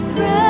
spread.